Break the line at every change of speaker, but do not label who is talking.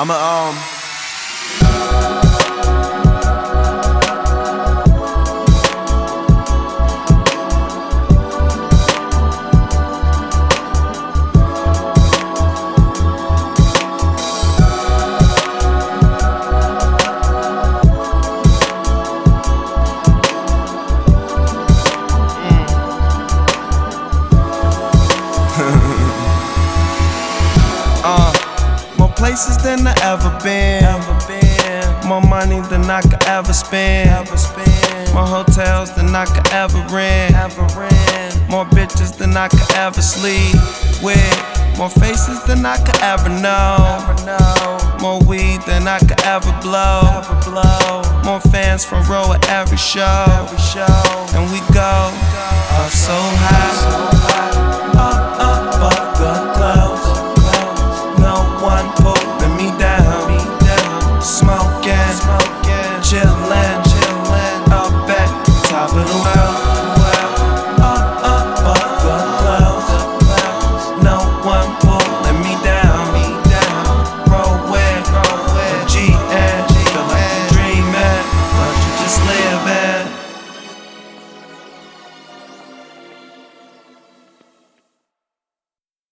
I'm a um. Places than I ever been. More money than I could ever spend. More hotels than I could ever rent. More bitches than I could ever sleep with. More faces than I could ever know. More weed than I could ever blow. More fans from row at every show. And we go up so high.